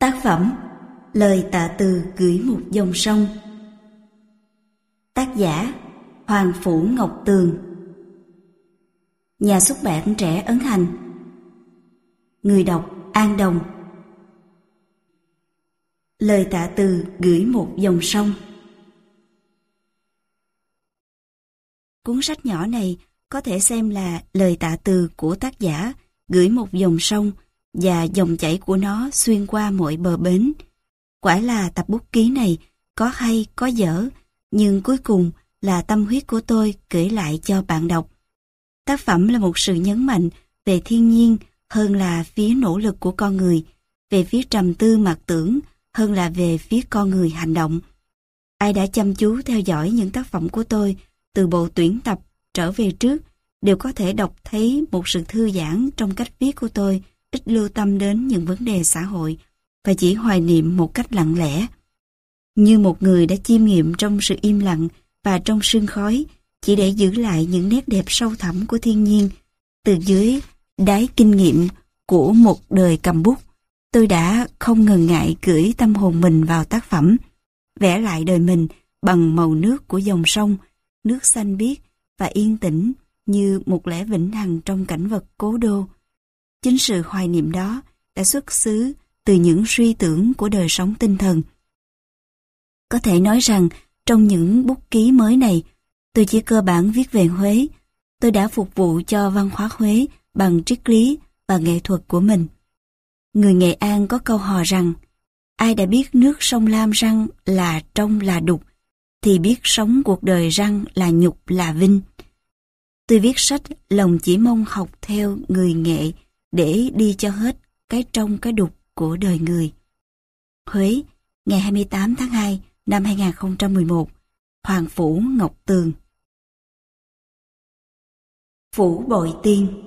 Tác phẩm Lời tạ từ gửi một dòng sông. Tác giả Hoàng Phủ Ngọc Tường. Nhà xuất bản trẻ ấn hành. Người đọc An Đồng. Lời tạ từ gửi một dòng sông. Cuốn sách nhỏ này có thể xem là lời tạ từ của tác giả gửi một dòng sông và dòng chảy của nó xuyên qua mọi bờ bến. Quả là tập bút ký này có hay có dở, nhưng cuối cùng là tâm huyết của tôi kể lại cho bạn đọc. Tác phẩm là một sự nhấn mạnh về thiên nhiên hơn là phía nỗ lực của con người, về phía trầm tư mặc tưởng hơn là về phía con người hành động. Ai đã chăm chú theo dõi những tác phẩm của tôi từ bộ tuyển tập trở về trước đều có thể đọc thấy một sự thư giãn trong cách viết của tôi ít lưu tâm đến những vấn đề xã hội và chỉ hoài niệm một cách lặng lẽ. Như một người đã chiêm nghiệm trong sự im lặng và trong sương khói, chỉ để giữ lại những nét đẹp sâu thẳm của thiên nhiên, từ dưới đáy kinh nghiệm của một đời cầm bút, tôi đã không ngần ngại gửi tâm hồn mình vào tác phẩm, vẽ lại đời mình bằng màu nước của dòng sông, nước xanh biếc và yên tĩnh như một lẽ vĩnh hằng trong cảnh vật cố đô. Chính sự hoài niệm đó đã xuất xứ từ những suy tưởng của đời sống tinh thần. Có thể nói rằng trong những bút ký mới này, tôi chỉ cơ bản viết về Huế. Tôi đã phục vụ cho văn hóa Huế bằng triết lý và nghệ thuật của mình. Người Nghệ An có câu hò rằng ai đã biết nước sông Lam răng là trong là đục thì biết sống cuộc đời răng là nhục là vinh. Tôi viết sách lòng chỉ mong học theo người nghệ để đi cho hết cái trong cái đục của đời người. Huế, ngày 28 tháng 2 năm 2011, Hoàng Phủ Ngọc Tường. Phủ Bội Tiên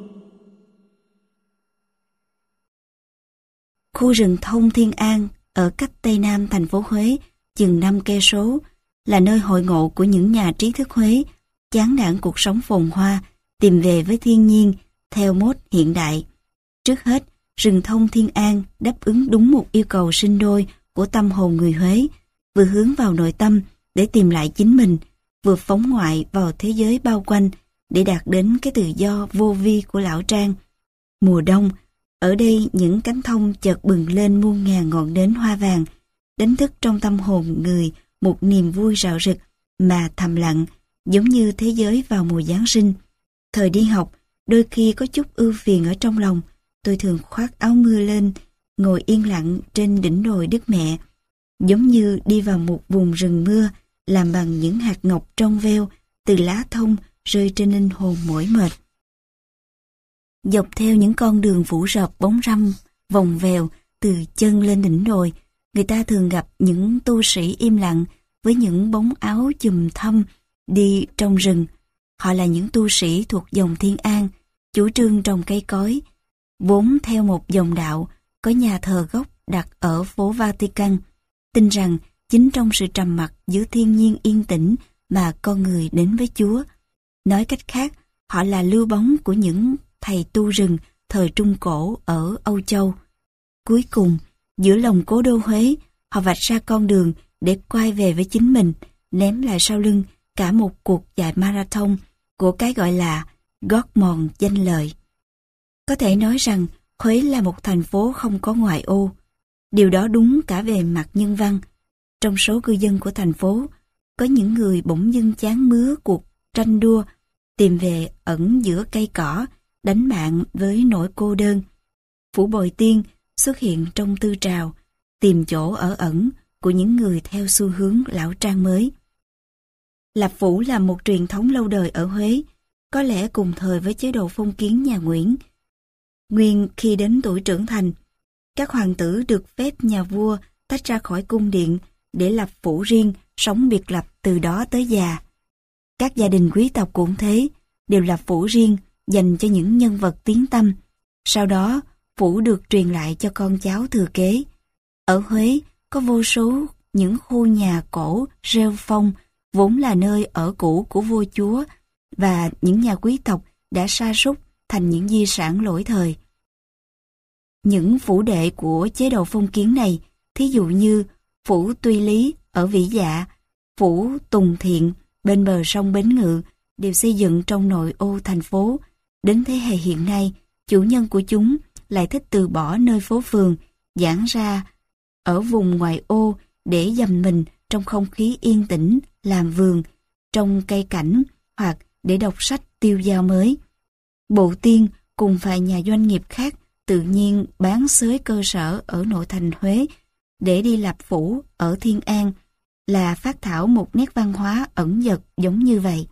Khu rừng thông Thiên An ở cách Tây Nam thành phố Huế chừng 5 cây số là nơi hội ngộ của những nhà trí thức Huế chán nản cuộc sống phồn hoa, tìm về với thiên nhiên theo mốt hiện đại. Trước hết, rừng thông Thiên An đáp ứng đúng một yêu cầu sinh đôi của tâm hồn người Huế, vừa hướng vào nội tâm để tìm lại chính mình, vừa phóng ngoại vào thế giới bao quanh để đạt đến cái tự do vô vi của lão trang. Mùa đông, ở đây những cánh thông chợt bừng lên muôn ngàn ngọn nến hoa vàng, đánh thức trong tâm hồn người một niềm vui rạo rực mà thầm lặng, giống như thế giới vào mùa Giáng sinh. Thời đi học, đôi khi có chút ưu phiền ở trong lòng, tôi thường khoác áo mưa lên, ngồi yên lặng trên đỉnh đồi Đức Mẹ, giống như đi vào một vùng rừng mưa làm bằng những hạt ngọc trong veo từ lá thông rơi trên linh hồn mỏi mệt. Dọc theo những con đường phủ rợp bóng râm, vòng vèo từ chân lên đỉnh đồi, người ta thường gặp những tu sĩ im lặng với những bóng áo chùm thâm đi trong rừng. Họ là những tu sĩ thuộc dòng Thiên An, chủ trương trồng cây cối, vốn theo một dòng đạo có nhà thờ gốc đặt ở phố Vatican, tin rằng chính trong sự trầm mặc giữa thiên nhiên yên tĩnh mà con người đến với Chúa. Nói cách khác, họ là lưu bóng của những thầy tu rừng thời Trung Cổ ở Âu Châu. Cuối cùng, giữa lòng cố đô Huế, họ vạch ra con đường để quay về với chính mình, ném lại sau lưng cả một cuộc chạy marathon của cái gọi là gót mòn danh lợi. Có thể nói rằng Huế là một thành phố không có ngoại ô. Điều đó đúng cả về mặt nhân văn. Trong số cư dân của thành phố, có những người bỗng dưng chán mứa cuộc tranh đua, tìm về ẩn giữa cây cỏ, đánh bạn với nỗi cô đơn. Phủ Bồi Tiên xuất hiện trong tư trào, tìm chỗ ở ẩn của những người theo xu hướng lão trang mới. Lạp Phủ là một truyền thống lâu đời ở Huế, có lẽ cùng thời với chế độ phong kiến nhà Nguyễn. Nguyên khi đến tuổi trưởng thành, các hoàng tử được phép nhà vua tách ra khỏi cung điện để lập phủ riêng, sống biệt lập từ đó tới già. Các gia đình quý tộc cũng thế, đều lập phủ riêng dành cho những nhân vật tiến tâm. Sau đó, phủ được truyền lại cho con cháu thừa kế. Ở Huế có vô số những khu nhà cổ rêu phong vốn là nơi ở cũ của vua chúa và những nhà quý tộc đã sa sút thành những di sản lỗi thời những phủ đệ của chế độ phong kiến này, thí dụ như phủ Tuy Lý ở Vĩ Dạ, phủ Tùng Thiện bên bờ sông Bến Ngự đều xây dựng trong nội ô thành phố. Đến thế hệ hiện nay, chủ nhân của chúng lại thích từ bỏ nơi phố phường, giãn ra ở vùng ngoại ô để dầm mình trong không khí yên tĩnh, làm vườn, trong cây cảnh hoặc để đọc sách tiêu dao mới. Bộ tiên cùng vài nhà doanh nghiệp khác tự nhiên bán xới cơ sở ở nội thành Huế để đi lập phủ ở Thiên An là phát thảo một nét văn hóa ẩn dật giống như vậy.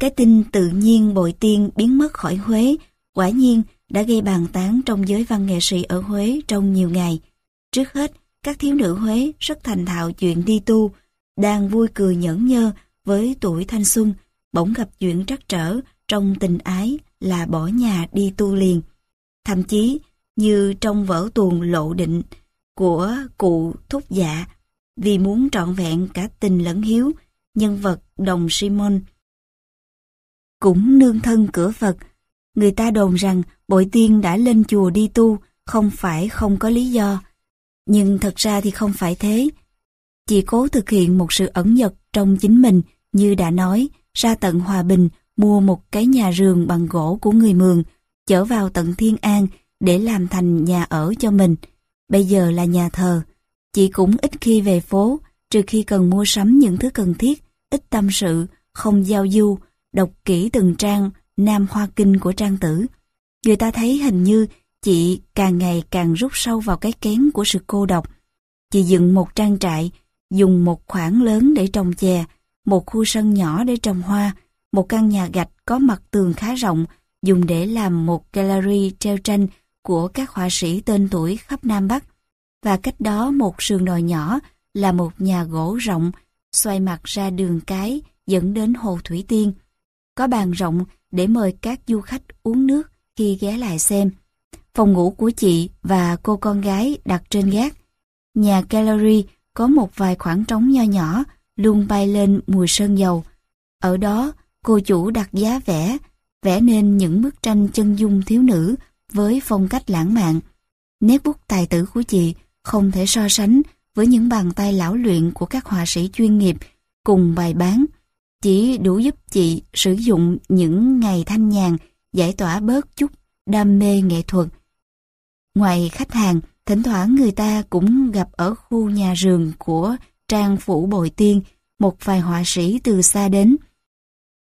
Cái tin tự nhiên bội tiên biến mất khỏi Huế quả nhiên đã gây bàn tán trong giới văn nghệ sĩ ở Huế trong nhiều ngày. Trước hết, các thiếu nữ Huế rất thành thạo chuyện đi tu, đang vui cười nhẫn nhơ với tuổi thanh xuân, bỗng gặp chuyện trắc trở trong tình ái là bỏ nhà đi tu liền. Thậm chí, như trong vở tuồng lộ định của cụ thúc dạ, vì muốn trọn vẹn cả tình lẫn hiếu, nhân vật đồng Simon cũng nương thân cửa Phật. Người ta đồn rằng bội tiên đã lên chùa đi tu, không phải không có lý do. Nhưng thật ra thì không phải thế. Chỉ cố thực hiện một sự ẩn nhật trong chính mình, như đã nói, ra tận Hòa Bình, mua một cái nhà rường bằng gỗ của người Mường, chở vào tận Thiên An để làm thành nhà ở cho mình. Bây giờ là nhà thờ. Chị cũng ít khi về phố, trừ khi cần mua sắm những thứ cần thiết, ít tâm sự, không giao du, đọc kỹ từng trang Nam Hoa Kinh của trang tử. Người ta thấy hình như chị càng ngày càng rút sâu vào cái kén của sự cô độc. Chị dựng một trang trại, dùng một khoảng lớn để trồng chè, một khu sân nhỏ để trồng hoa, một căn nhà gạch có mặt tường khá rộng, dùng để làm một gallery treo tranh của các họa sĩ tên tuổi khắp Nam Bắc. Và cách đó một sườn đồi nhỏ là một nhà gỗ rộng, xoay mặt ra đường cái dẫn đến hồ Thủy Tiên. Có bàn rộng để mời các du khách uống nước khi ghé lại xem. Phòng ngủ của chị và cô con gái đặt trên gác. Nhà gallery có một vài khoảng trống nho nhỏ luôn bay lên mùi sơn dầu. Ở đó, cô chủ đặt giá vẽ, vẽ nên những bức tranh chân dung thiếu nữ với phong cách lãng mạn. Nét bút tài tử của chị không thể so sánh với những bàn tay lão luyện của các họa sĩ chuyên nghiệp cùng bài bán, chỉ đủ giúp chị sử dụng những ngày thanh nhàn giải tỏa bớt chút đam mê nghệ thuật. Ngoài khách hàng, thỉnh thoảng người ta cũng gặp ở khu nhà rường của Trang Phủ bồi Tiên một vài họa sĩ từ xa đến.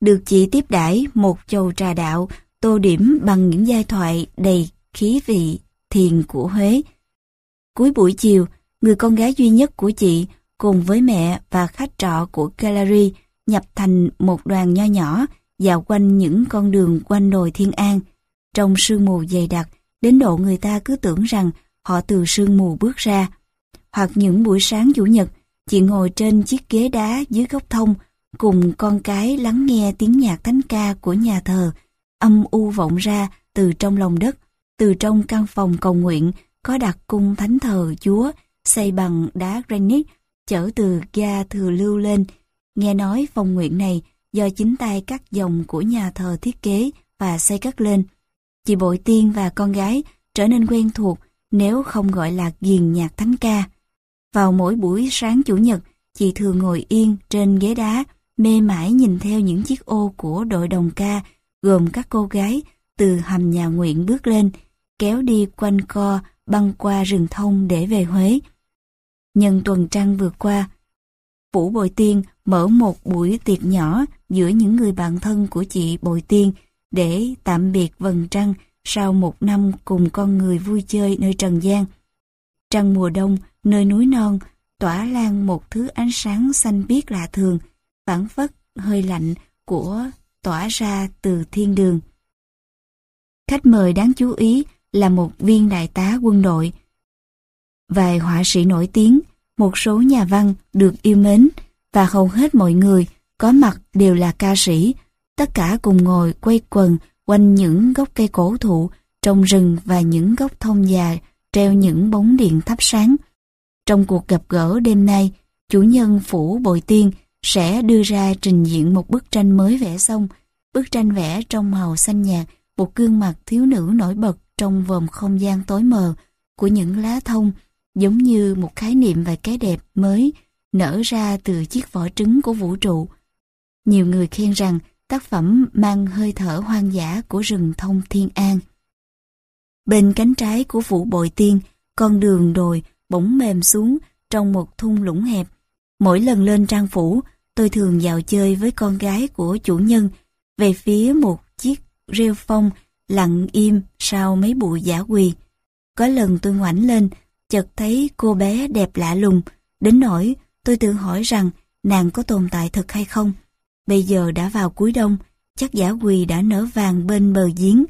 Được chị tiếp đãi một chầu trà đạo tô điểm bằng những giai thoại đầy khí vị thiền của Huế. Cuối buổi chiều, người con gái duy nhất của chị cùng với mẹ và khách trọ của gallery nhập thành một đoàn nho nhỏ dạo quanh những con đường quanh đồi Thiên An. Trong sương mù dày đặc, đến độ người ta cứ tưởng rằng họ từ sương mù bước ra. Hoặc những buổi sáng Chủ nhật, chị ngồi trên chiếc ghế đá dưới gốc thông cùng con cái lắng nghe tiếng nhạc thánh ca của nhà thờ âm u vọng ra từ trong lòng đất, từ trong căn phòng cầu nguyện có đặt cung thánh thờ Chúa xây bằng đá granite chở từ ga thừa lưu lên. Nghe nói phòng nguyện này do chính tay các dòng của nhà thờ thiết kế và xây cất lên. Chị Bội Tiên và con gái trở nên quen thuộc nếu không gọi là ghiền nhạc thánh ca. Vào mỗi buổi sáng Chủ nhật, chị thường ngồi yên trên ghế đá, mê mải nhìn theo những chiếc ô của đội đồng ca, gồm các cô gái từ hầm nhà nguyện bước lên, kéo đi quanh co, băng qua rừng thông để về Huế. Nhân tuần trăng vừa qua, Phủ Bội Tiên mở một buổi tiệc nhỏ giữa những người bạn thân của chị Bội Tiên để tạm biệt vầng trăng sau một năm cùng con người vui chơi nơi trần gian. Trăng mùa đông, nơi núi non, tỏa lan một thứ ánh sáng xanh biếc lạ thường, phản phất hơi lạnh của tỏa ra từ thiên đường. Khách mời đáng chú ý là một viên đại tá quân đội, vài họa sĩ nổi tiếng, một số nhà văn được yêu mến và hầu hết mọi người có mặt đều là ca sĩ, tất cả cùng ngồi quay quần quanh những gốc cây cổ thụ trong rừng và những gốc thông già treo những bóng điện thắp sáng. Trong cuộc gặp gỡ đêm nay, chủ nhân Phủ Bội Tiên sẽ đưa ra trình diện một bức tranh mới vẽ xong. Bức tranh vẽ trong màu xanh nhạt, một gương mặt thiếu nữ nổi bật trong vòng không gian tối mờ của những lá thông giống như một khái niệm về cái đẹp mới nở ra từ chiếc vỏ trứng của vũ trụ. Nhiều người khen rằng tác phẩm mang hơi thở hoang dã của rừng thông thiên an. Bên cánh trái của phủ bội tiên, con đường đồi bỗng mềm xuống trong một thung lũng hẹp. Mỗi lần lên trang phủ, tôi thường vào chơi với con gái của chủ nhân về phía một chiếc rêu phong lặng im sau mấy bụi giả quỳ. Có lần tôi ngoảnh lên, chợt thấy cô bé đẹp lạ lùng, đến nỗi tôi tự hỏi rằng nàng có tồn tại thật hay không. Bây giờ đã vào cuối đông, chắc giả quỳ đã nở vàng bên bờ giếng.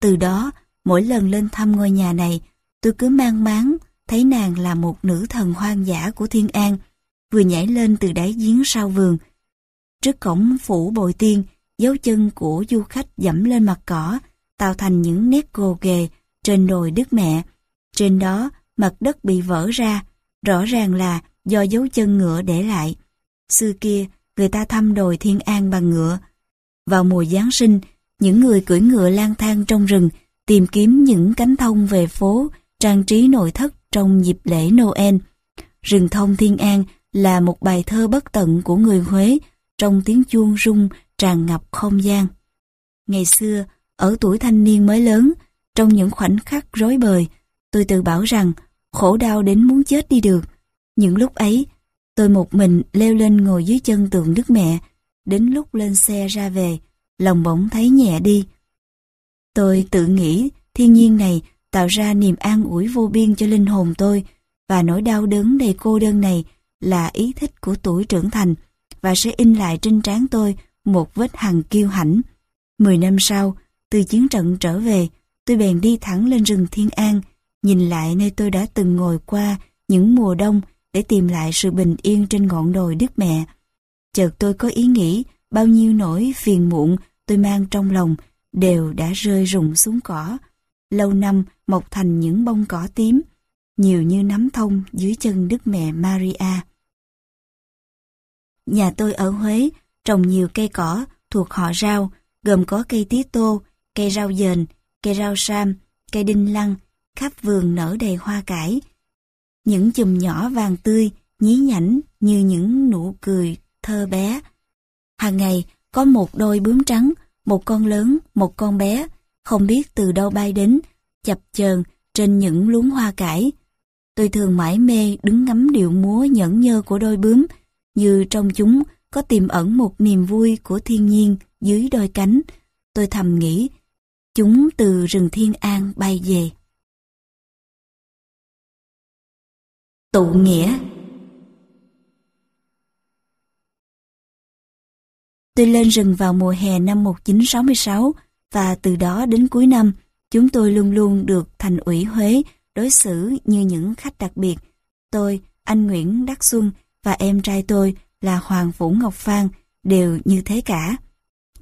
Từ đó, mỗi lần lên thăm ngôi nhà này, tôi cứ mang máng thấy nàng là một nữ thần hoang dã của thiên an, vừa nhảy lên từ đáy giếng sau vườn. Trước cổng phủ bồi tiên, dấu chân của du khách dẫm lên mặt cỏ, tạo thành những nét gồ ghề trên đồi Đức Mẹ. Trên đó, mặt đất bị vỡ ra, rõ ràng là do dấu chân ngựa để lại. Xưa kia, người ta thăm đồi Thiên An bằng ngựa. Vào mùa Giáng sinh, những người cưỡi ngựa lang thang trong rừng tìm kiếm những cánh thông về phố, trang trí nội thất trong dịp lễ Noel. Rừng thông Thiên An là một bài thơ bất tận của người Huế trong tiếng chuông rung tràn ngập không gian. Ngày xưa, ở tuổi thanh niên mới lớn, trong những khoảnh khắc rối bời, tôi tự bảo rằng khổ đau đến muốn chết đi được. Những lúc ấy, tôi một mình leo lên ngồi dưới chân tượng Đức Mẹ, đến lúc lên xe ra về, lòng bỗng thấy nhẹ đi. Tôi tự nghĩ thiên nhiên này tạo ra niềm an ủi vô biên cho linh hồn tôi và nỗi đau đớn đầy cô đơn này là ý thích của tuổi trưởng thành và sẽ in lại trên trán tôi một vết hằn kiêu hãnh. Mười năm sau, từ chiến trận trở về, tôi bèn đi thẳng lên rừng Thiên An, nhìn lại nơi tôi đã từng ngồi qua những mùa đông để tìm lại sự bình yên trên ngọn đồi Đức Mẹ. Chợt tôi có ý nghĩ bao nhiêu nỗi phiền muộn tôi mang trong lòng đều đã rơi rụng xuống cỏ. Lâu năm mọc thành những bông cỏ tím, nhiều như nắm thông dưới chân Đức Mẹ Maria. Nhà tôi ở Huế trồng nhiều cây cỏ thuộc họ rau, gồm có cây tía tô, cây rau dền, cây rau sam, cây đinh lăng, khắp vườn nở đầy hoa cải. Những chùm nhỏ vàng tươi, nhí nhảnh như những nụ cười thơ bé. Hàng ngày có một đôi bướm trắng, một con lớn, một con bé, không biết từ đâu bay đến, chập chờn trên những luống hoa cải. Tôi thường mãi mê đứng ngắm điệu múa nhẫn nhơ của đôi bướm, như trong chúng có tiềm ẩn một niềm vui của thiên nhiên dưới đôi cánh. Tôi thầm nghĩ, chúng từ rừng thiên an bay về. Tụ nghĩa Tôi lên rừng vào mùa hè năm 1966 và từ đó đến cuối năm, chúng tôi luôn luôn được thành ủy Huế đối xử như những khách đặc biệt. Tôi, anh Nguyễn Đắc Xuân và em trai tôi là Hoàng Vũ Ngọc Phan đều như thế cả.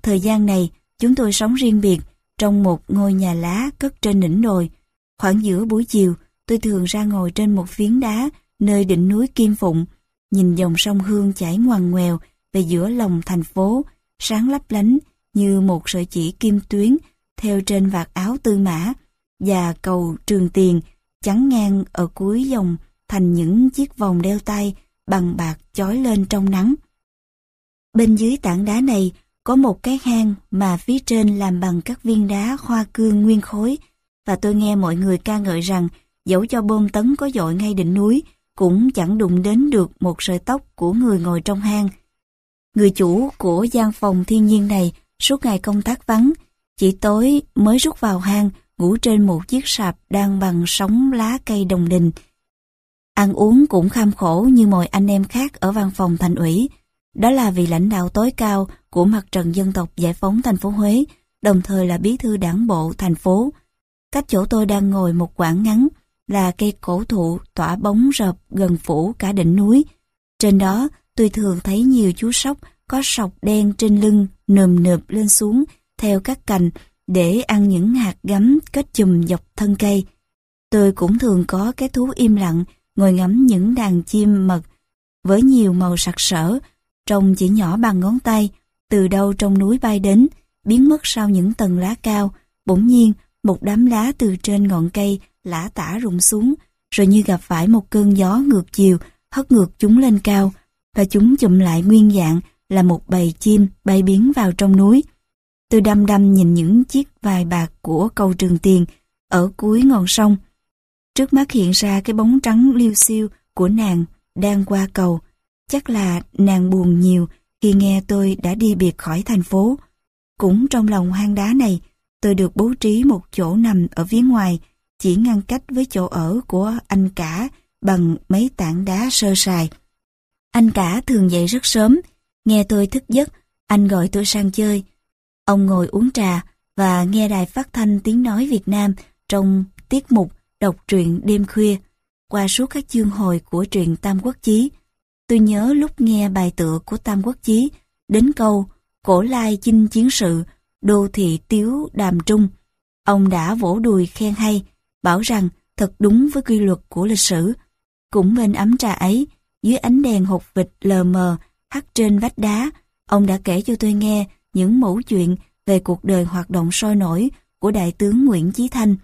Thời gian này, chúng tôi sống riêng biệt trong một ngôi nhà lá cất trên đỉnh đồi. Khoảng giữa buổi chiều, tôi thường ra ngồi trên một phiến đá nơi đỉnh núi Kim Phụng, nhìn dòng sông Hương chảy ngoằn ngoèo về giữa lòng thành phố, sáng lấp lánh như một sợi chỉ kim tuyến theo trên vạt áo tư mã và cầu trường tiền chắn ngang ở cuối dòng thành những chiếc vòng đeo tay bằng bạc chói lên trong nắng. Bên dưới tảng đá này có một cái hang mà phía trên làm bằng các viên đá hoa cương nguyên khối và tôi nghe mọi người ca ngợi rằng dẫu cho bom tấn có dội ngay đỉnh núi cũng chẳng đụng đến được một sợi tóc của người ngồi trong hang. Người chủ của gian phòng thiên nhiên này suốt ngày công tác vắng, chỉ tối mới rút vào hang ngủ trên một chiếc sạp đang bằng sóng lá cây đồng đình Ăn uống cũng kham khổ như mọi anh em khác ở văn phòng thành ủy. Đó là vì lãnh đạo tối cao của mặt trận dân tộc giải phóng thành phố Huế, đồng thời là bí thư đảng bộ thành phố. Cách chỗ tôi đang ngồi một quãng ngắn là cây cổ thụ tỏa bóng rợp gần phủ cả đỉnh núi. Trên đó tôi thường thấy nhiều chú sóc có sọc đen trên lưng nườm nượp lên xuống theo các cành để ăn những hạt gấm kết chùm dọc thân cây. Tôi cũng thường có cái thú im lặng ngồi ngắm những đàn chim mật với nhiều màu sặc sỡ, trông chỉ nhỏ bằng ngón tay, từ đâu trong núi bay đến, biến mất sau những tầng lá cao, bỗng nhiên một đám lá từ trên ngọn cây lã tả rụng xuống, rồi như gặp phải một cơn gió ngược chiều, hất ngược chúng lên cao, và chúng chụm lại nguyên dạng là một bầy chim bay biến vào trong núi. Tôi đăm đăm nhìn những chiếc vài bạc của cầu Trường Tiền ở cuối ngọn sông. Trước mắt hiện ra cái bóng trắng liêu xiêu của nàng đang qua cầu. Chắc là nàng buồn nhiều khi nghe tôi đã đi biệt khỏi thành phố. Cũng trong lòng hang đá này, tôi được bố trí một chỗ nằm ở phía ngoài, chỉ ngăn cách với chỗ ở của anh cả bằng mấy tảng đá sơ sài. Anh cả thường dậy rất sớm, nghe tôi thức giấc, anh gọi tôi sang chơi. Ông ngồi uống trà và nghe đài phát thanh tiếng nói Việt Nam trong tiết mục đọc truyện đêm khuya qua suốt các chương hồi của truyện Tam Quốc Chí. Tôi nhớ lúc nghe bài tựa của Tam Quốc Chí đến câu Cổ lai chinh chiến sự, đô thị tiếu đàm trung. Ông đã vỗ đùi khen hay, bảo rằng thật đúng với quy luật của lịch sử. Cũng bên ấm trà ấy, dưới ánh đèn hột vịt lờ mờ hắt trên vách đá, ông đã kể cho tôi nghe những mẫu chuyện về cuộc đời hoạt động sôi nổi của đại tướng Nguyễn Chí Thanh.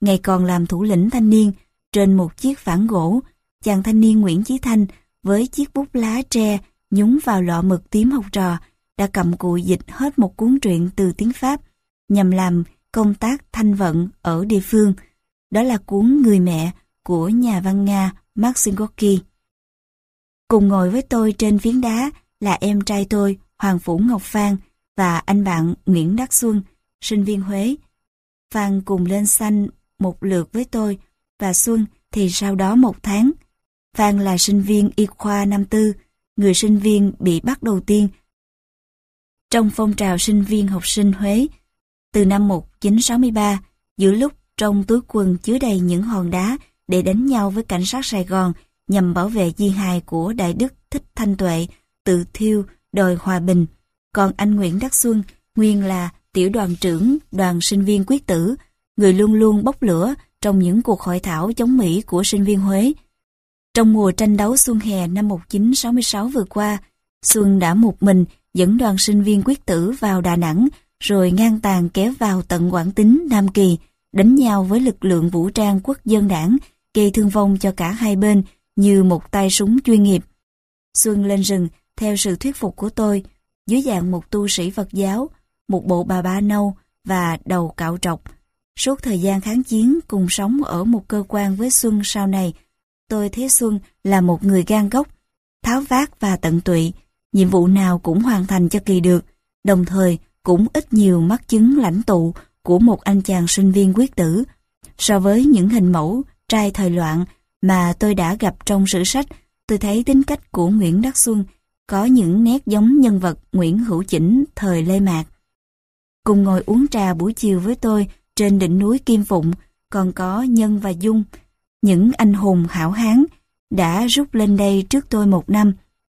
Ngày còn làm thủ lĩnh thanh niên, trên một chiếc phản gỗ, chàng thanh niên Nguyễn Chí Thanh với chiếc bút lá tre nhúng vào lọ mực tím học trò đã cầm cụi dịch hết một cuốn truyện từ tiếng Pháp nhằm làm công tác thanh vận ở địa phương. Đó là cuốn Người mẹ của nhà văn Nga Maxim Gorky. Cùng ngồi với tôi trên phiến đá là em trai tôi Hoàng Phủ Ngọc Phan và anh bạn Nguyễn Đắc Xuân, sinh viên Huế. Phan cùng lên xanh một lượt với tôi và Xuân thì sau đó một tháng. Phan là sinh viên y khoa năm tư, người sinh viên bị bắt đầu tiên trong phong trào sinh viên học sinh Huế. Từ năm 1963, giữa lúc trong túi quần chứa đầy những hòn đá để đánh nhau với cảnh sát Sài Gòn nhằm bảo vệ di hài của Đại Đức Thích Thanh Tuệ, tự thiêu, đòi hòa bình. Còn anh Nguyễn Đắc Xuân, nguyên là tiểu đoàn trưởng đoàn sinh viên quyết tử, người luôn luôn bốc lửa trong những cuộc hội thảo chống Mỹ của sinh viên Huế. Trong mùa tranh đấu xuân hè năm 1966 vừa qua, Xuân đã một mình dẫn đoàn sinh viên quyết tử vào Đà Nẵng, rồi ngang tàn kéo vào tận Quảng Tín, Nam Kỳ, đánh nhau với lực lượng vũ trang quốc dân đảng, gây thương vong cho cả hai bên như một tay súng chuyên nghiệp. Xuân lên rừng, theo sự thuyết phục của tôi, dưới dạng một tu sĩ Phật giáo, một bộ bà ba nâu và đầu cạo trọc. Suốt thời gian kháng chiến cùng sống ở một cơ quan với Xuân sau này, tôi thấy Xuân là một người gan gốc, tháo vát và tận tụy, nhiệm vụ nào cũng hoàn thành cho kỳ được, đồng thời cũng ít nhiều mắc chứng lãnh tụ của một anh chàng sinh viên quyết tử. So với những hình mẫu trai thời loạn mà tôi đã gặp trong sử sách, tôi thấy tính cách của Nguyễn Đắc Xuân có những nét giống nhân vật Nguyễn Hữu Chỉnh thời Lê Mạc. Cùng ngồi uống trà buổi chiều với tôi trên đỉnh núi Kim Phụng còn có Nhân và Dung, những anh hùng hảo hán đã rút lên đây trước tôi một năm.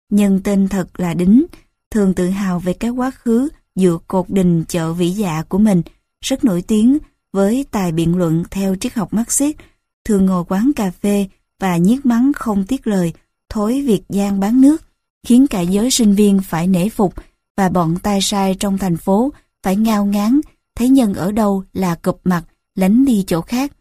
Nhân tên thật là Đính, thường tự hào về cái quá khứ dựa cột đình chợ vĩ dạ của mình, rất nổi tiếng với tài biện luận theo triết học Marxist, thường ngồi quán cà phê và nhiếc mắng không tiếc lời, thối việc gian bán nước, khiến cả giới sinh viên phải nể phục và bọn tay sai trong thành phố phải ngao ngán, thấy nhân ở đâu là cụp mặt, lánh đi chỗ khác.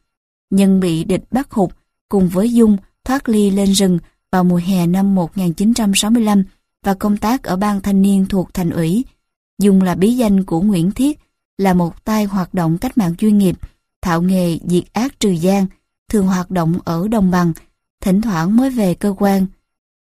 Nhân bị địch bắt hụt, cùng với Dung thoát ly lên rừng vào mùa hè năm 1965 và công tác ở ban thanh niên thuộc thành ủy. Dung là bí danh của Nguyễn Thiết, là một tay hoạt động cách mạng chuyên nghiệp, thạo nghề diệt ác trừ gian, thường hoạt động ở đồng bằng, thỉnh thoảng mới về cơ quan.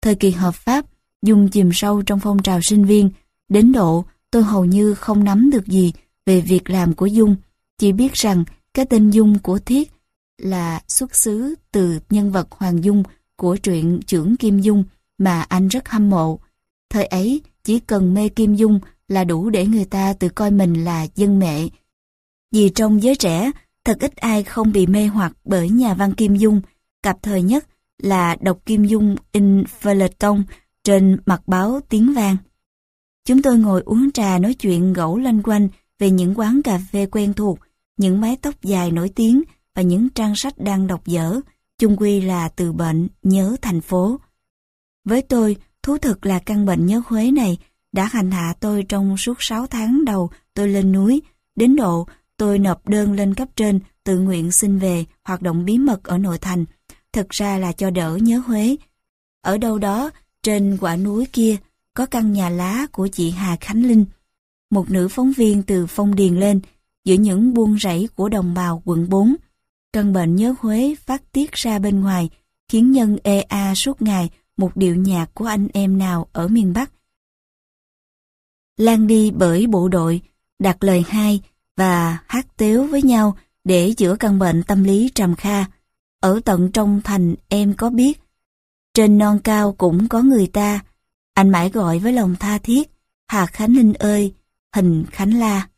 Thời kỳ hợp pháp, Dung chìm sâu trong phong trào sinh viên, đến độ tôi hầu như không nắm được gì về việc làm của Dung, chỉ biết rằng cái tên Dung của Thiết là xuất xứ từ nhân vật Hoàng Dung của truyện trưởng Kim Dung mà anh rất hâm mộ. Thời ấy, chỉ cần mê Kim Dung là đủ để người ta tự coi mình là dân mẹ. Vì trong giới trẻ, thật ít ai không bị mê hoặc bởi nhà văn Kim Dung, cặp thời nhất là đọc Kim Dung in Feuilleton trên mặt báo Tiếng Vang. Chúng tôi ngồi uống trà nói chuyện gẫu lanh quanh về những quán cà phê quen thuộc, những mái tóc dài nổi tiếng và những trang sách đang đọc dở, chung quy là từ bệnh nhớ thành phố. Với tôi, thú thực là căn bệnh nhớ Huế này đã hành hạ tôi trong suốt 6 tháng đầu tôi lên núi, đến độ tôi nộp đơn lên cấp trên tự nguyện xin về hoạt động bí mật ở nội thành. Thực ra là cho đỡ nhớ Huế. Ở đâu đó, trên quả núi kia, có căn nhà lá của chị Hà Khánh Linh. Một nữ phóng viên từ Phong Điền lên, giữa những buôn rẫy của đồng bào quận 4. Căn bệnh nhớ Huế phát tiết ra bên ngoài, khiến nhân ê a suốt ngày một điệu nhạc của anh em nào ở miền Bắc. Lan đi bởi bộ đội, đặt lời hai và hát tếu với nhau để chữa căn bệnh tâm lý trầm kha. Ở tận trong thành em có biết, trên non cao cũng có người ta, anh mãi gọi với lòng tha thiết, Hà Khánh Linh ơi, hình Khánh La.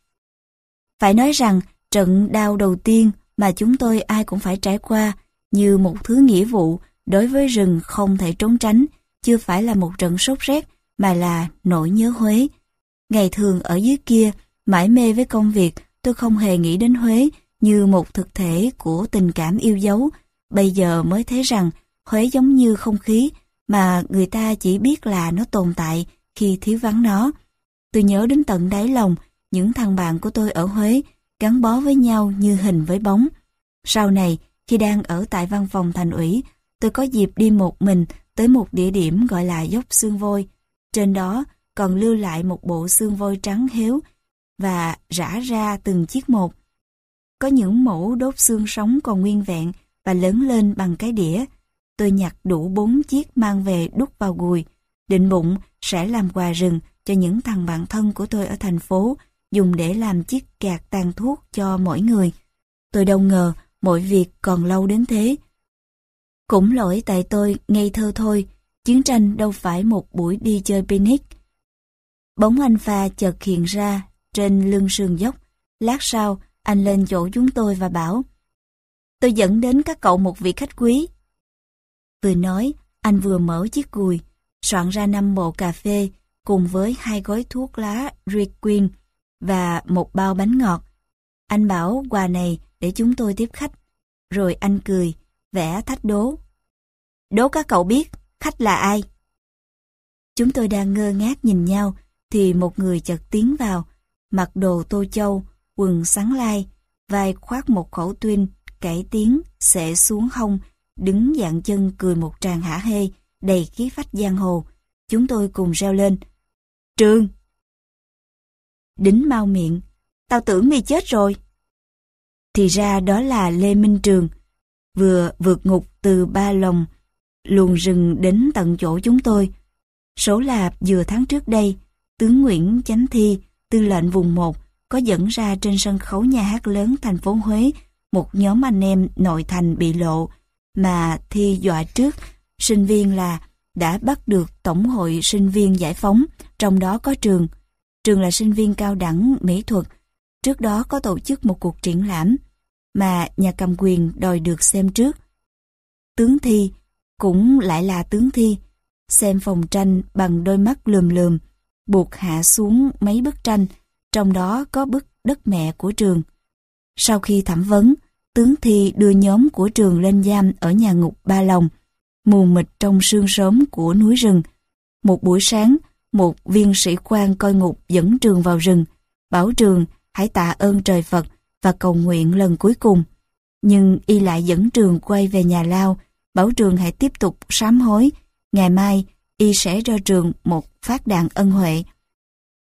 Phải nói rằng, trận đau đầu tiên mà chúng tôi ai cũng phải trải qua như một thứ nghĩa vụ đối với rừng không thể trốn tránh, chưa phải là một trận sốt rét mà là nỗi nhớ Huế. Ngày thường ở dưới kia, mãi mê với công việc, tôi không hề nghĩ đến Huế như một thực thể của tình cảm yêu dấu. Bây giờ mới thấy rằng Huế giống như không khí mà người ta chỉ biết là nó tồn tại khi thiếu vắng nó. Tôi nhớ đến tận đáy lòng những thằng bạn của tôi ở Huế gắn bó với nhau như hình với bóng. Sau này, khi đang ở tại văn phòng thành ủy, tôi có dịp đi một mình tới một địa điểm gọi là dốc xương vôi. Trên đó còn lưu lại một bộ xương vôi trắng héo và rã ra từng chiếc một. Có những mẫu đốt xương sống còn nguyên vẹn và lớn lên bằng cái đĩa. Tôi nhặt đủ bốn chiếc mang về đút vào gùi, định bụng sẽ làm quà rừng cho những thằng bạn thân của tôi ở thành phố, dùng để làm chiếc gạt tàn thuốc cho mỗi người. Tôi đâu ngờ mọi việc còn lâu đến thế. Cũng lỗi tại tôi ngây thơ thôi, chiến tranh đâu phải một buổi đi chơi picnic. Bóng anh pha chợt hiện ra trên lưng sườn dốc. Lát sau, anh lên chỗ chúng tôi và bảo Tôi dẫn đến các cậu một vị khách quý. Vừa nói, anh vừa mở chiếc gùi, soạn ra năm bộ cà phê cùng với hai gói thuốc lá Requin và một bao bánh ngọt. Anh bảo quà này để chúng tôi tiếp khách. Rồi anh cười, vẽ thách đố. Đố các cậu biết khách là ai? Chúng tôi đang ngơ ngác nhìn nhau thì một người chợt tiến vào, mặc đồ tô châu, quần sáng lai, vai khoác một khẩu tuyên, cải tiếng, xệ xuống hông, đứng dạng chân cười một tràng hả hê, đầy khí phách giang hồ. Chúng tôi cùng reo lên. Trường! Đính mau miệng. Tao tưởng mày chết rồi. Thì ra đó là Lê Minh Trường, vừa vượt ngục từ ba lồng, luồn rừng đến tận chỗ chúng tôi. Số là vừa tháng trước đây, tướng Nguyễn Chánh Thi, tư lệnh vùng 1, có dẫn ra trên sân khấu nhà hát lớn thành phố Huế một nhóm anh em nội thành bị lộ, mà Thi dọa trước, sinh viên là đã bắt được Tổng hội sinh viên giải phóng, trong đó có trường. Trường là sinh viên cao đẳng mỹ thuật, trước đó có tổ chức một cuộc triển lãm, mà nhà cầm quyền đòi được xem trước. Tướng Thi cũng lại là tướng Thi, xem phòng tranh bằng đôi mắt lườm lườm, buộc hạ xuống mấy bức tranh, trong đó có bức đất mẹ của trường. Sau khi thẩm vấn, tướng Thi đưa nhóm của trường lên giam ở nhà ngục Ba Lòng, mù mịt trong sương sớm của núi rừng. Một buổi sáng, một viên sĩ quan coi ngục dẫn trường vào rừng, bảo trường hãy tạ ơn trời Phật và cầu nguyện lần cuối cùng. Nhưng y lại dẫn trường quay về nhà lao, bảo trường hãy tiếp tục sám hối. Ngày mai, y sẽ cho trường một phát đạn ân huệ.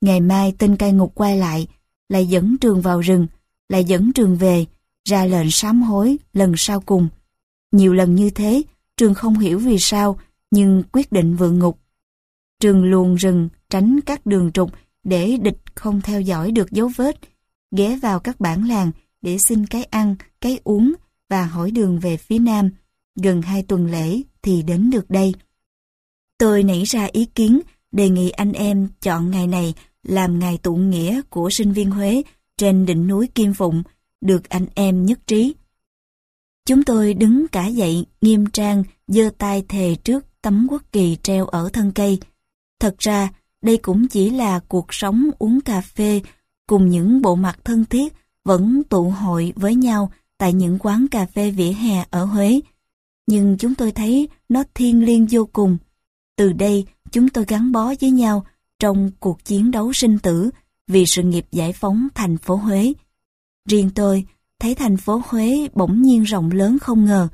Ngày mai tên cai ngục quay lại, lại dẫn trường vào rừng, lại dẫn trường về, ra lệnh sám hối lần sau cùng. Nhiều lần như thế, trường không hiểu vì sao, nhưng quyết định vượt ngục. Trường luồn rừng, tránh các đường trục để địch không theo dõi được dấu vết, ghé vào các bản làng để xin cái ăn, cái uống và hỏi đường về phía nam. Gần hai tuần lễ thì đến được đây. Tôi nảy ra ý kiến đề nghị anh em chọn ngày này làm ngày tụ nghĩa của sinh viên Huế trên đỉnh núi Kim Phụng, được anh em nhất trí. Chúng tôi đứng cả dậy, nghiêm trang, giơ tay thề trước tấm quốc kỳ treo ở thân cây. Thật ra, đây cũng chỉ là cuộc sống uống cà phê cùng những bộ mặt thân thiết vẫn tụ hội với nhau tại những quán cà phê vỉa hè ở Huế. Nhưng chúng tôi thấy nó thiêng liêng vô cùng. Từ đây, chúng tôi gắn bó với nhau trong cuộc chiến đấu sinh tử vì sự nghiệp giải phóng thành phố Huế. Riêng tôi, thấy thành phố Huế bỗng nhiên rộng lớn không ngờ,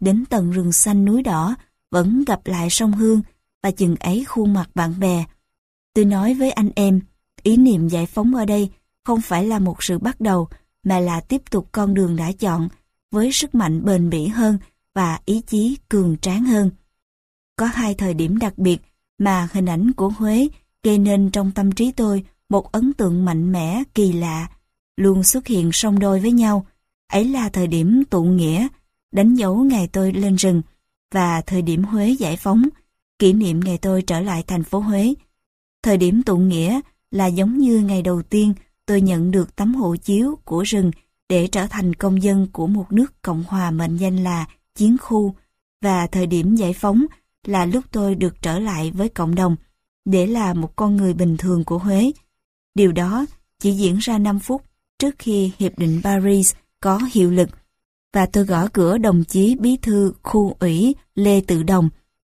đến tận rừng xanh núi đỏ, vẫn gặp lại sông Hương và chừng ấy khuôn mặt bạn bè. Tôi nói với anh em, ý niệm giải phóng ở đây không phải là một sự bắt đầu, mà là tiếp tục con đường đã chọn, với sức mạnh bền bỉ hơn và ý chí cường tráng hơn. Có hai thời điểm đặc biệt mà hình ảnh của Huế gây nên trong tâm trí tôi một ấn tượng mạnh mẽ, kỳ lạ, luôn xuất hiện song đôi với nhau. Ấy là thời điểm tụ nghĩa, đánh dấu ngày tôi lên rừng, và thời điểm Huế giải phóng, kỷ niệm ngày tôi trở lại thành phố Huế. Thời điểm tụ nghĩa là giống như ngày đầu tiên tôi nhận được tấm hộ chiếu của rừng để trở thành công dân của một nước Cộng hòa mệnh danh là Chiến Khu, và thời điểm giải phóng là lúc tôi được trở lại với cộng đồng để là một con người bình thường của Huế. Điều đó chỉ diễn ra 5 phút trước khi Hiệp định Paris có hiệu lực và tôi gõ cửa đồng chí bí thư khu ủy Lê Tự Đồng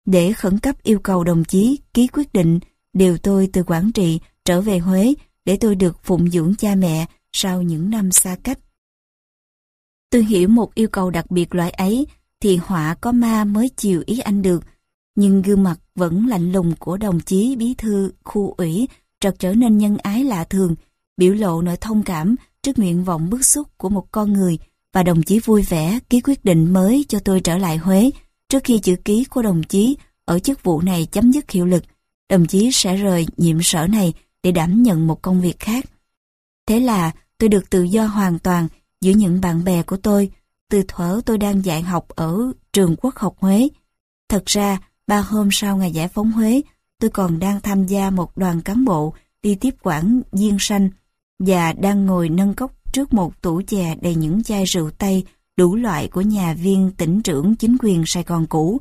để khẩn cấp yêu cầu đồng chí ký quyết định điều tôi từ Quảng Trị trở về Huế để tôi được phụng dưỡng cha mẹ sau những năm xa cách. Tôi hiểu một yêu cầu đặc biệt loại ấy thì họa có ma mới chiều ý anh được, nhưng gương mặt vẫn lạnh lùng của đồng chí bí thư khu ủy chợt trở nên nhân ái lạ thường, biểu lộ nỗi thông cảm trước nguyện vọng bức xúc của một con người và đồng chí vui vẻ ký quyết định mới cho tôi trở lại Huế trước khi chữ ký của đồng chí ở chức vụ này chấm dứt hiệu lực. Đồng chí sẽ rời nhiệm sở này để đảm nhận một công việc khác. Thế là tôi được tự do hoàn toàn giữa những bạn bè của tôi từ thuở tôi đang dạy học ở trường quốc học Huế. Thật ra, ba hôm sau ngày giải phóng Huế, tôi còn đang tham gia một đoàn cán bộ đi tiếp quản Diên Sanh và đang ngồi nâng cốc trước một tủ chè đầy những chai rượu Tây đủ loại của nhà viên tỉnh trưởng chính quyền Sài Gòn cũ.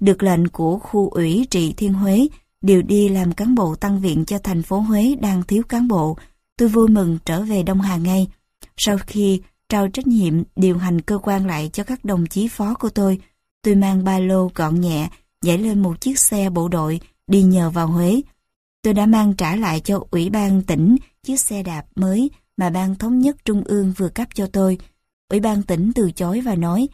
Được lệnh của khu ủy trị Thiên Huế điều đi làm cán bộ tăng viện cho thành phố Huế đang thiếu cán bộ, tôi vui mừng trở về Đông Hà ngay. Sau khi trao trách nhiệm điều hành cơ quan lại cho các đồng chí phó của tôi, tôi mang ba lô gọn nhẹ, nhảy lên một chiếc xe bộ đội đi nhờ vào Huế. Tôi đã mang trả lại cho Ủy ban tỉnh chiếc xe đạp mới mà Ban Thống nhất Trung ương vừa cấp cho tôi. Ủy ban tỉnh từ chối và nói,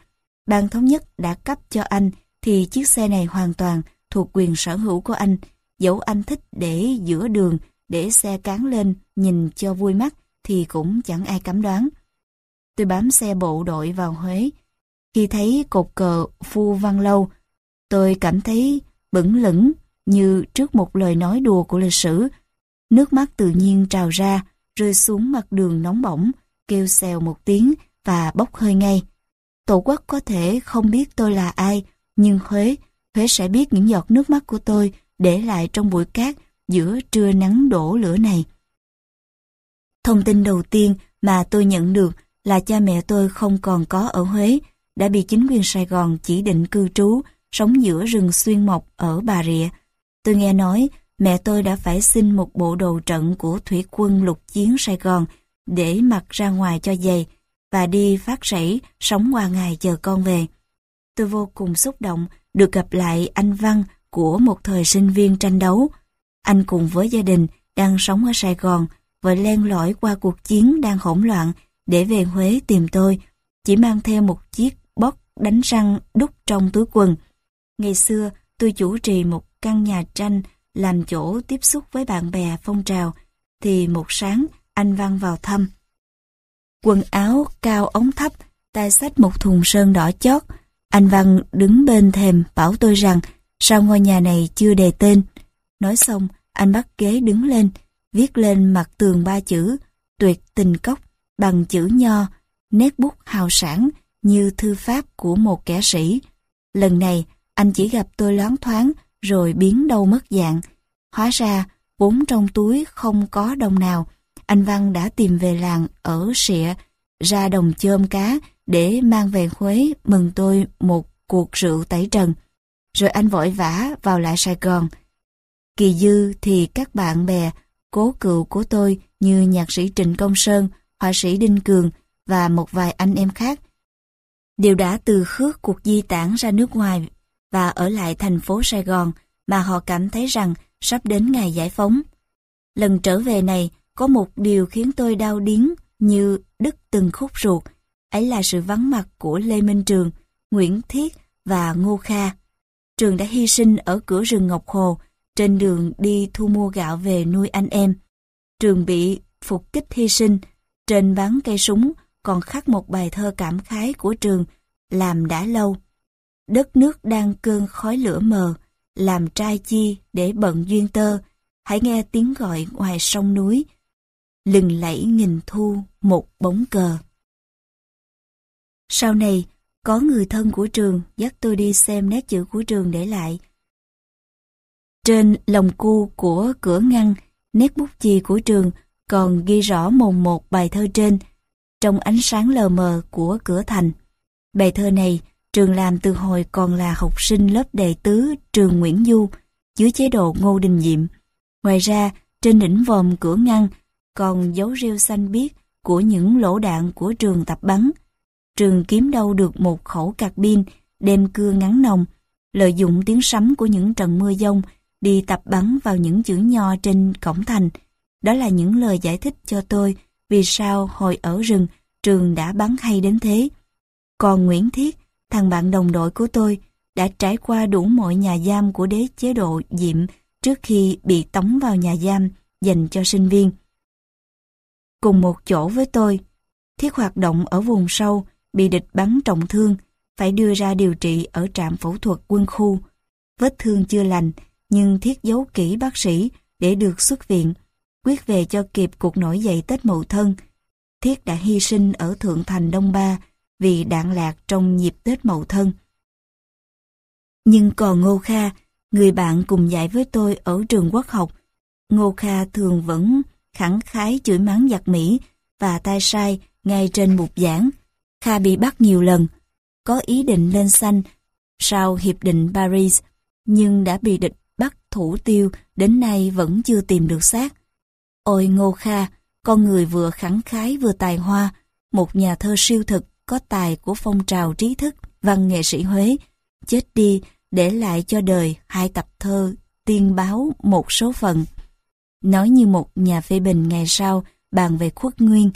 Ban Thống nhất đã cấp cho anh thì chiếc xe này hoàn toàn thuộc quyền sở hữu của anh. Dẫu anh thích để giữa đường, để xe cán lên, nhìn cho vui mắt, thì cũng chẳng ai cấm đoán. Tôi bám xe bộ đội vào Huế. Khi thấy cột cờ Phu Văn Lâu, tôi cảm thấy bững lững như trước một lời nói đùa của lịch sử. Nước mắt tự nhiên trào ra, rơi xuống mặt đường nóng bỏng, kêu xèo một tiếng và bốc hơi ngay. Tổ quốc có thể không biết tôi là ai, nhưng Huế, Huế sẽ biết những giọt nước mắt của tôi để lại trong bụi cát giữa trưa nắng đổ lửa này. Thông tin đầu tiên mà tôi nhận được là cha mẹ tôi không còn có ở Huế, đã bị chính quyền Sài Gòn chỉ định cư trú, sống giữa rừng xuyên mộc ở Bà Rịa. Tôi nghe nói mẹ tôi đã phải xin một bộ đồ trận của thủy quân lục chiến Sài Gòn để mặc ra ngoài cho dày và đi phát rẫy sống qua ngày chờ con về. Tôi vô cùng xúc động được gặp lại anh Văn của một thời sinh viên tranh đấu. Anh cùng với gia đình đang sống ở Sài Gòn và len lỏi qua cuộc chiến đang hỗn loạn để về Huế tìm tôi, chỉ mang theo một chiếc bóc đánh răng đúc trong túi quần. Ngày xưa, tôi chủ trì một căn nhà tranh làm chỗ tiếp xúc với bạn bè phong trào, thì một sáng anh Văn vào thăm. Quần áo cao ống thấp, tay sách một thùng sơn đỏ chót. Anh Văn đứng bên thềm bảo tôi rằng sao ngôi nhà này chưa đề tên. Nói xong, anh bắt ghế đứng lên, viết lên mặt tường ba chữ tuyệt tình cốc bằng chữ nho, nét bút hào sản như thư pháp của một kẻ sĩ. Lần này, anh chỉ gặp tôi loáng thoáng rồi biến đâu mất dạng. Hóa ra, vốn trong túi không có đồng nào, anh Văn đã tìm về làng ở Sịa, ra đồng chôm cá để mang về Huế mừng tôi một cuộc rượu tẩy trần. Rồi anh vội vã vào lại Sài Gòn. Kỳ dư thì các bạn bè, cố cựu của tôi như nhạc sĩ Trịnh Công Sơn, họa sĩ Đinh Cường và một vài anh em khác đều đã từ khước cuộc di tản ra nước ngoài và ở lại thành phố Sài Gòn mà họ cảm thấy rằng sắp đến ngày giải phóng. Lần trở về này có một điều khiến tôi đau điếng như đứt từng khúc ruột. Ấy là sự vắng mặt của Lê Minh Trường, Nguyễn Thiết và Ngô Kha. Trường đã hy sinh ở cửa rừng Ngọc Hồ, trên đường đi thu mua gạo về nuôi anh em. Trường bị phục kích hy sinh, trên bán cây súng còn khắc một bài thơ cảm khái của trường, làm đã lâu. Đất nước đang cơn khói lửa mờ, làm trai chi để bận duyên tơ, hãy nghe tiếng gọi ngoài sông núi, lừng lẫy nghìn thu một bóng cờ. Sau này, có người thân của trường dắt tôi đi xem nét chữ của trường để lại. Trên lồng cu của cửa ngăn, nét bút chì của trường còn ghi rõ mồn một bài thơ trên, trong ánh sáng lờ mờ của cửa thành. Bài thơ này trường làm từ hồi còn là học sinh lớp đệ tứ trường Nguyễn Du, dưới chế độ Ngô Đình Diệm. Ngoài ra, trên đỉnh vòm cửa ngăn còn dấu rêu xanh biếc của những lỗ đạn của trường tập bắn. Trường kiếm đâu được một khẩu cạc pin, đem cưa ngắn nòng, lợi dụng tiếng sấm của những trận mưa giông đi tập bắn vào những chữ nho trên cổng thành. Đó là những lời giải thích cho tôi vì sao hồi ở rừng trường đã bắn hay đến thế. Còn Nguyễn Thiết, thằng bạn đồng đội của tôi, đã trải qua đủ mọi nhà giam của đế chế độ Diệm trước khi bị tống vào nhà giam dành cho sinh viên. Cùng một chỗ với tôi, Thiết hoạt động ở vùng sâu, bị địch bắn trọng thương, phải đưa ra điều trị ở trạm phẫu thuật quân khu. Vết thương chưa lành, nhưng Thiết giấu kỹ bác sĩ để được xuất viện, quyết về cho kịp cuộc nổi dậy Tết Mậu Thân. Thiết đã hy sinh ở Thượng Thành Đông Ba vì đạn lạc trong dịp Tết Mậu Thân. Nhưng còn Ngô Kha, người bạn cùng dạy với tôi ở trường quốc học, Ngô Kha thường vẫn khẳng khái chửi mắng giặc Mỹ và tai sai ngay trên bục giảng. Kha bị bắt nhiều lần, có ý định lên xanh sau Hiệp định Paris, nhưng đã bị địch bắt thủ tiêu đến nay vẫn chưa tìm được xác. Ôi Ngô Kha, con người vừa khẳng khái vừa tài hoa, một nhà thơ siêu thực có tài của phong trào trí thức văn nghệ sĩ Huế, chết đi để lại cho đời hai tập thơ tiên báo một số phận. Nói như một nhà phê bình ngày sau bàn về khuất nguyên,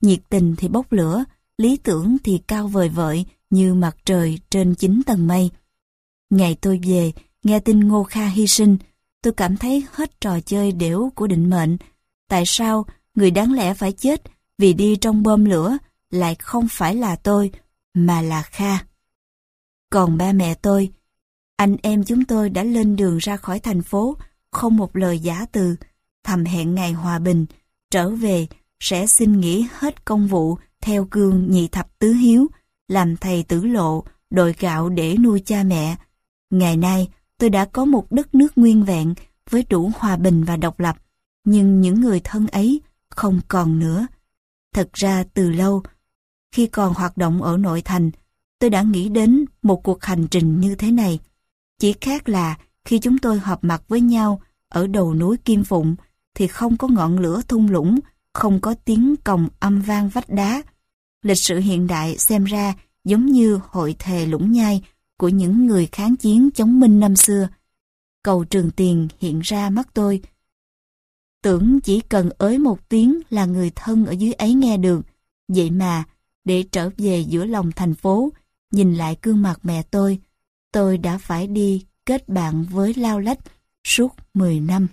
nhiệt tình thì bốc lửa, lý tưởng thì cao vời vợi như mặt trời trên chín tầng mây. Ngày tôi về, nghe tin Ngô Kha hy sinh, tôi cảm thấy hết trò chơi đểu của định mệnh. Tại sao người đáng lẽ phải chết vì đi trong bom lửa lại không phải là tôi, mà là Kha. Còn ba mẹ tôi, anh em chúng tôi đã lên đường ra khỏi thành phố, không một lời giả từ, thầm hẹn ngày hòa bình, trở về sẽ xin nghỉ hết công vụ theo cương nhị thập tứ hiếu, làm thầy tử lộ, đội gạo để nuôi cha mẹ. Ngày nay, tôi đã có một đất nước nguyên vẹn với đủ hòa bình và độc lập, nhưng những người thân ấy không còn nữa. Thật ra từ lâu, khi còn hoạt động ở nội thành, tôi đã nghĩ đến một cuộc hành trình như thế này. Chỉ khác là khi chúng tôi họp mặt với nhau ở đầu núi Kim Phụng thì không có ngọn lửa thung lũng, không có tiếng còng âm vang vách đá. Lịch sử hiện đại xem ra giống như hội thề lũng nhai của những người kháng chiến chống Minh năm xưa. Cầu Trường Tiền hiện ra mắt tôi. Tưởng chỉ cần ới một tiếng là người thân ở dưới ấy nghe được. Vậy mà, để trở về giữa lòng thành phố, nhìn lại gương mặt mẹ tôi, tôi đã phải đi kết bạn với Lao Lách suốt 10 năm.